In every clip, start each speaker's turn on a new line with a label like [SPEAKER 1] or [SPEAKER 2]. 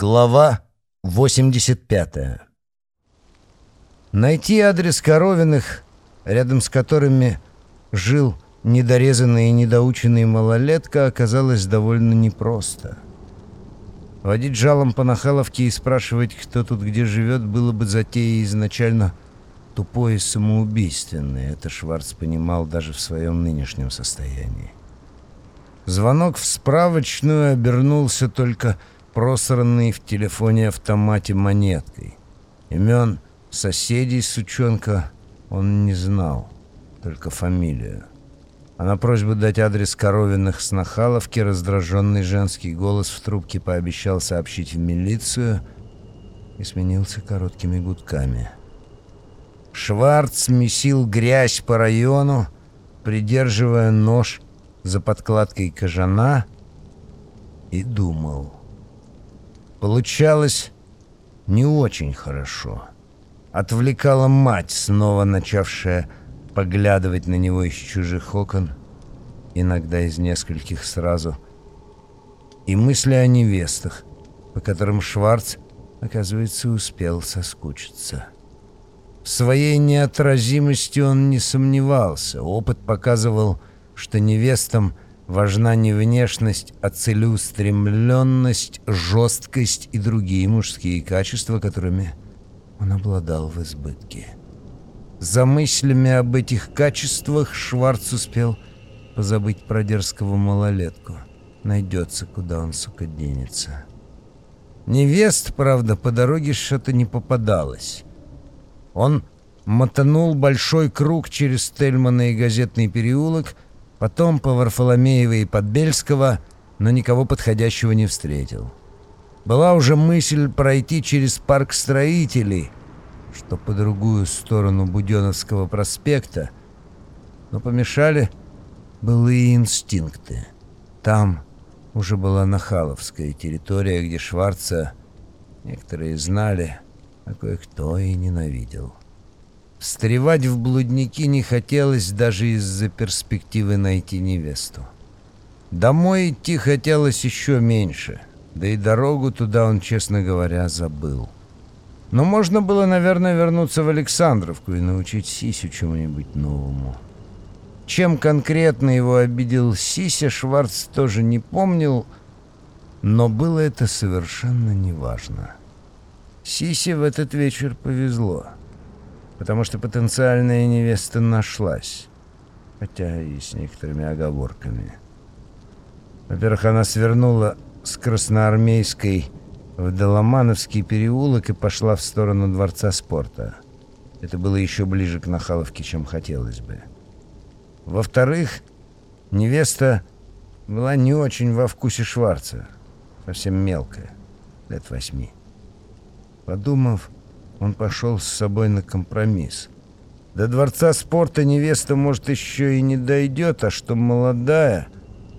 [SPEAKER 1] Глава 85 Найти адрес Коровиных, рядом с которыми жил недорезанный и недоученный малолетка, оказалось довольно непросто. Водить жалом по Нахаловке и спрашивать, кто тут где живет, было бы затеей изначально тупой и самоубийственной. Это Шварц понимал даже в своем нынешнем состоянии. Звонок в справочную обернулся только просранный в телефоне-автомате монеткой. Имен соседей сучонка он не знал, только фамилию. А на просьбу дать адрес Коровиных с Нахаловки раздраженный женский голос в трубке пообещал сообщить в милицию и сменился короткими гудками. Шварц месил грязь по району, придерживая нож за подкладкой кожана, и думал — Получалось не очень хорошо. Отвлекала мать, снова начавшая поглядывать на него из чужих окон, иногда из нескольких сразу, и мысли о невестах, по которым Шварц, оказывается, успел соскучиться. В своей неотразимости он не сомневался. Опыт показывал, что невестам – Важна не внешность, а целеустремленность, жесткость и другие мужские качества, которыми он обладал в избытке. За мыслями об этих качествах Шварц успел позабыть про дерзкого малолетку. Найдется, куда он, сука, денется. Невест, правда, по дороге что-то не попадалось. Он мотанул большой круг через Тельмана и газетный переулок — Потом по Варфоломеева и Подбельского, но никого подходящего не встретил. Была уже мысль пройти через парк строителей, что по другую сторону Буденовского проспекта, но помешали былые инстинкты. Там уже была Нахаловская территория, где Шварца некоторые знали, а кое-кто и ненавидел. Встревать в блудники не хотелось даже из-за перспективы найти невесту. Домой идти хотелось еще меньше, да и дорогу туда он, честно говоря, забыл. Но можно было, наверное, вернуться в Александровку и научить Сисю чему-нибудь новому. Чем конкретно его обидел Сися, Шварц тоже не помнил, но было это совершенно неважно. Сисе в этот вечер повезло потому что потенциальная невеста нашлась, хотя и с некоторыми оговорками. Во-первых, она свернула с Красноармейской в Доломановский переулок и пошла в сторону Дворца спорта. Это было еще ближе к Нахаловке, чем хотелось бы. Во-вторых, невеста была не очень во вкусе Шварца, совсем мелкая, лет восьми. Подумав, он пошел с собой на компромисс. До дворца спорта невеста, может, еще и не дойдет, а что молодая,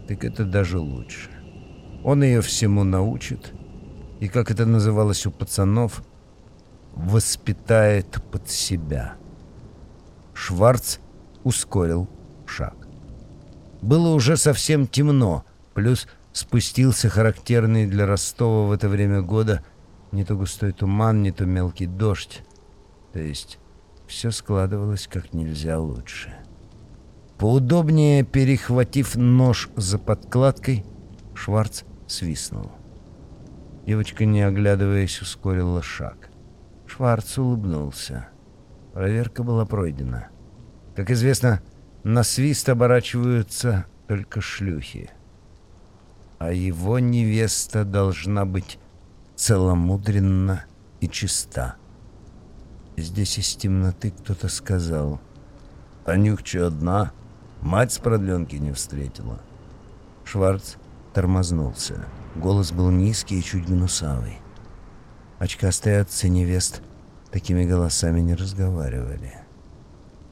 [SPEAKER 1] так это даже лучше. Он ее всему научит, и, как это называлось у пацанов, воспитает под себя. Шварц ускорил шаг. Было уже совсем темно, плюс спустился характерный для Ростова в это время года – не то густой туман, не то мелкий дождь. То есть все складывалось как нельзя лучше. Поудобнее перехватив нож за подкладкой, Шварц свистнул. Девочка, не оглядываясь, ускорила шаг. Шварц улыбнулся. Проверка была пройдена. Как известно, на свист оборачиваются только шлюхи. А его невеста должна быть целомудренна и чиста. Здесь из темноты кто-то сказал. «Анюхча одна, мать с продленки не встретила». Шварц тормознулся. Голос был низкий и чуть гнусавый. Очкастые отцы невест такими голосами не разговаривали.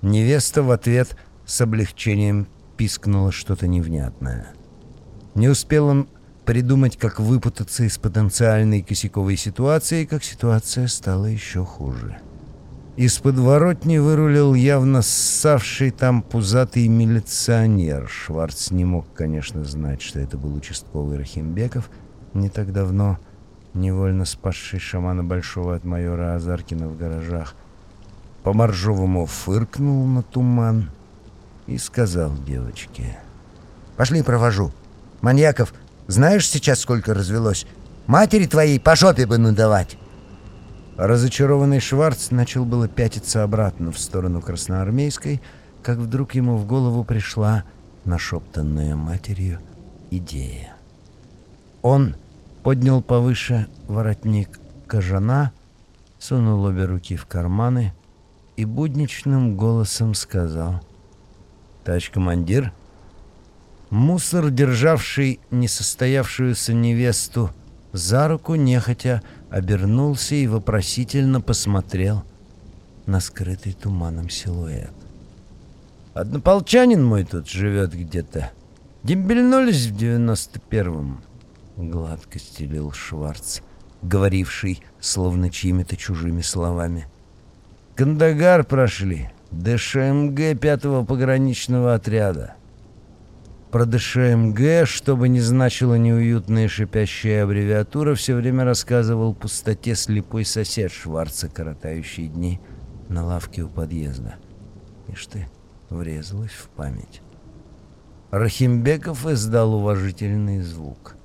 [SPEAKER 1] Невеста в ответ с облегчением пискнула что-то невнятное. Не успел он придумать, как выпутаться из потенциальной косяковой ситуации, как ситуация стала еще хуже. Из подворотни вырулил явно ссавший там пузатый милиционер. Шварц не мог, конечно, знать, что это был участковый Рахимбеков. Не так давно невольно спасший шамана Большого от майора Азаркина в гаражах, по-моржовому фыркнул на туман и сказал девочке. «Пошли, провожу. Маньяков, знаешь сейчас, сколько развелось? Матери твоей по жопе бы надавать!» Разочарованный Шварц начал было пятиться обратно в сторону Красноармейской, как вдруг ему в голову пришла нашептанная матерью идея. Он поднял повыше воротник кожана, сунул обе руки в карманы и будничным голосом сказал «Тач, командир?» Мусор, державший несостоявшуюся невесту за руку, нехотя обернулся и вопросительно посмотрел на скрытый туманом силуэт. «Однополчанин мой тут живет где-то. Дембельнулись в девяносто первом», — гладко стелил Шварц, говоривший словно чьими-то чужими словами. «Кандагар прошли, ДШМГ пятого пограничного отряда. Про ДШМГ, что бы ни значила неуютная шипящая аббревиатура, все время рассказывал пустоте слепой сосед Шварца, коротающий дни на лавке у подъезда. Ишь ты, врезалась в память. Рахимбеков издал уважительный звук.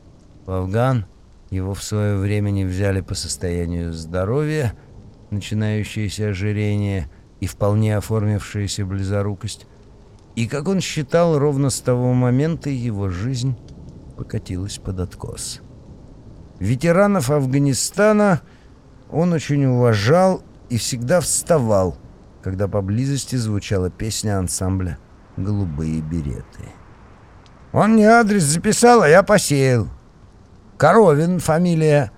[SPEAKER 1] В Афган его в свое время не взяли по состоянию здоровья, начинающееся ожирение и вполне оформившаяся близорукость, и, как он считал, ровно с того момента его жизнь покатилась под откос. Ветеранов Афганистана он очень уважал и всегда вставал, когда поблизости звучала песня ансамбля «Голубые береты». Он не адрес записал, а я посеял. Коровин фамилия.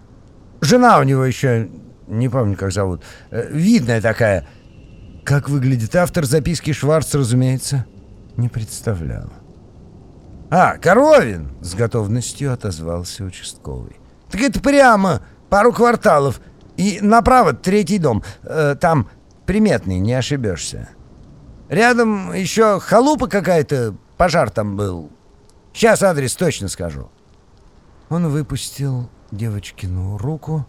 [SPEAKER 1] Жена у него еще, не помню, как зовут. Э, видная такая. Как выглядит автор записки Шварц, разумеется не представлял. «А, Коровин!» — с готовностью отозвался участковый. «Так это прямо пару кварталов. И направо третий дом. Э, там приметный, не ошибешься. Рядом еще халупа какая-то, пожар там был. Сейчас адрес точно скажу». Он выпустил девочкину руку,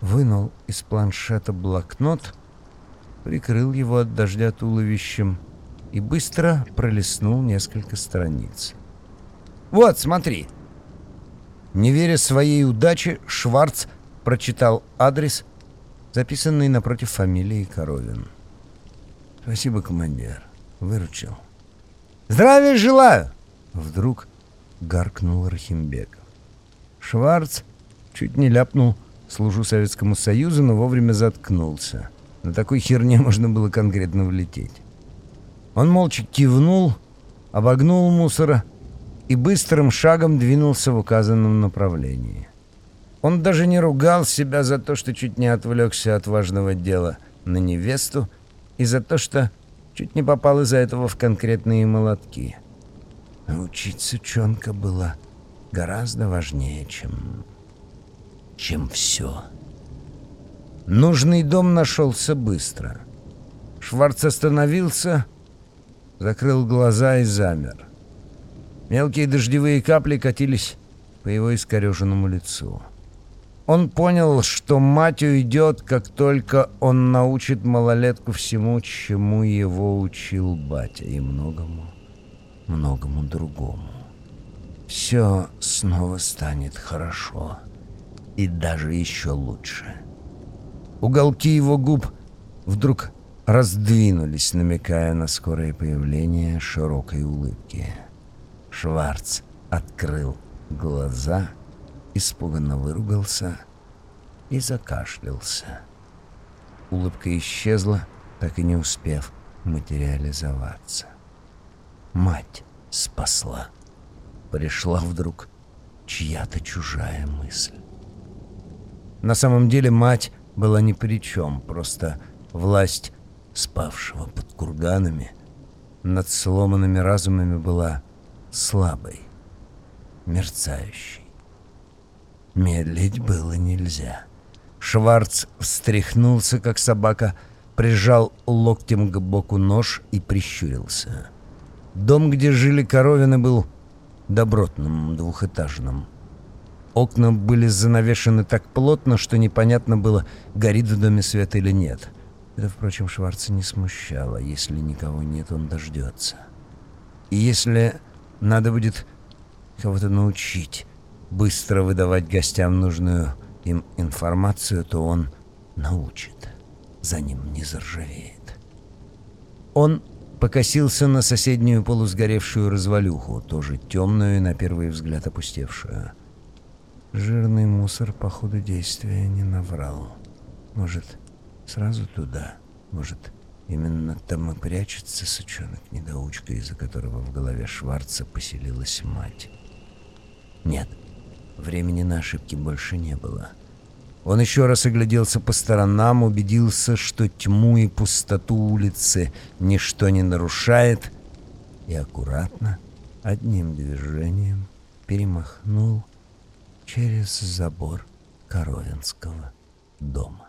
[SPEAKER 1] вынул из планшета блокнот, прикрыл его от дождя туловищем — и быстро пролистнул несколько страниц. «Вот, смотри!» Не веря своей удаче, Шварц прочитал адрес, записанный напротив фамилии Коровин. «Спасибо, командир. Выручил». «Здравия желаю!» Вдруг гаркнул Рахимбеков. Шварц чуть не ляпнул «Служу Советскому Союзу», но вовремя заткнулся. На такой херне можно было конкретно влететь. Он молча кивнул, обогнул мусора и быстрым шагом двинулся в указанном направлении. Он даже не ругал себя за то, что чуть не отвлекся от важного дела на невесту и за то, что чуть не попал из-за этого в конкретные молотки. Учить сучонка было гораздо важнее, чем... чем все. Нужный дом нашелся быстро. Шварц остановился закрыл глаза и замер. Мелкие дождевые капли катились по его искореженному лицу. Он понял, что мать уйдет, как только он научит малолетку всему, чему его учил батя, и многому, многому другому. Все снова станет хорошо, и даже еще лучше. Уголки его губ вдруг раздвинулись, намекая на скорое появление широкой улыбки. Шварц открыл глаза, испуганно выругался и закашлялся. Улыбка исчезла, так и не успев материализоваться. Мать спасла. Пришла вдруг чья-то чужая мысль. На самом деле мать была ни при чем, просто власть спавшего под курганами, над сломанными разумами была слабой, мерцающей. Медлить было нельзя. Шварц встряхнулся, как собака, прижал локтем к боку нож и прищурился. Дом, где жили коровины, был добротным, двухэтажным. Окна были занавешены так плотно, что непонятно было, горит в доме свет или нет. Это, впрочем, Шварца не смущало. Если никого нет, он дождется. И если надо будет кого-то научить быстро выдавать гостям нужную им информацию, то он научит. За ним не заржавеет. Он покосился на соседнюю полусгоревшую развалюху, тоже темную и на первый взгляд опустевшую. Жирный мусор по ходу действия не наврал. Может, сразу туда? Может, именно там и прячется сучонок-недоучка, из-за которого в голове Шварца поселилась мать? Нет, времени на ошибки больше не было. Он еще раз огляделся по сторонам, убедился, что тьму и пустоту улицы ничто не нарушает, и аккуратно, одним движением перемахнул через забор Коровинского дома.